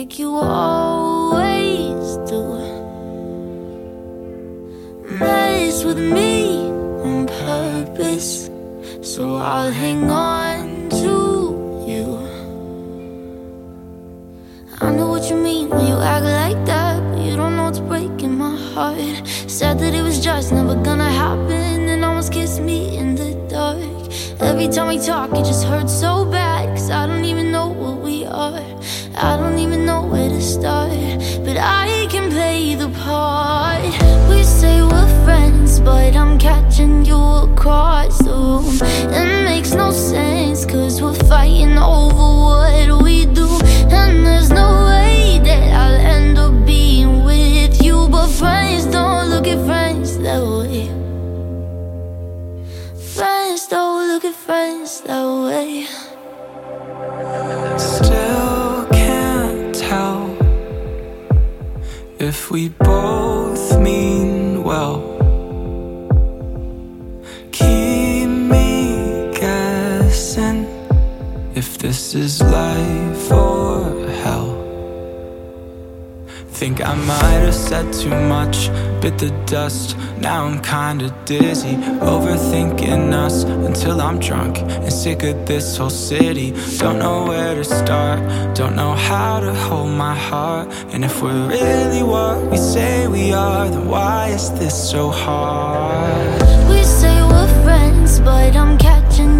like you always do. Mess with me on purpose, so I'll hang on to you. I know what you mean when you act like that, but you don't know what's breaking my heart. Said that it was just never gonna happen, and almost kissed me in the dark. Every time we talk, it just hurts so bad, cause I don't even know what we are. I don't but I'm catching you across the room. It makes no sense, cause we're fighting over what we do. And there's no way that I'll end up being with you. But friends don't look at friends that way. Friends don't look at friends that way. Still can't tell if we both mean well. This is life or hell. Think I might have said too much, bit the dust. Now I'm kinda dizzy, overthinking us until I'm drunk and sick of this whole city. Don't know where to start, don't know how to hold my heart. And if we're really what we say we are, then why is this so hard? We say we're friends, but I'm catching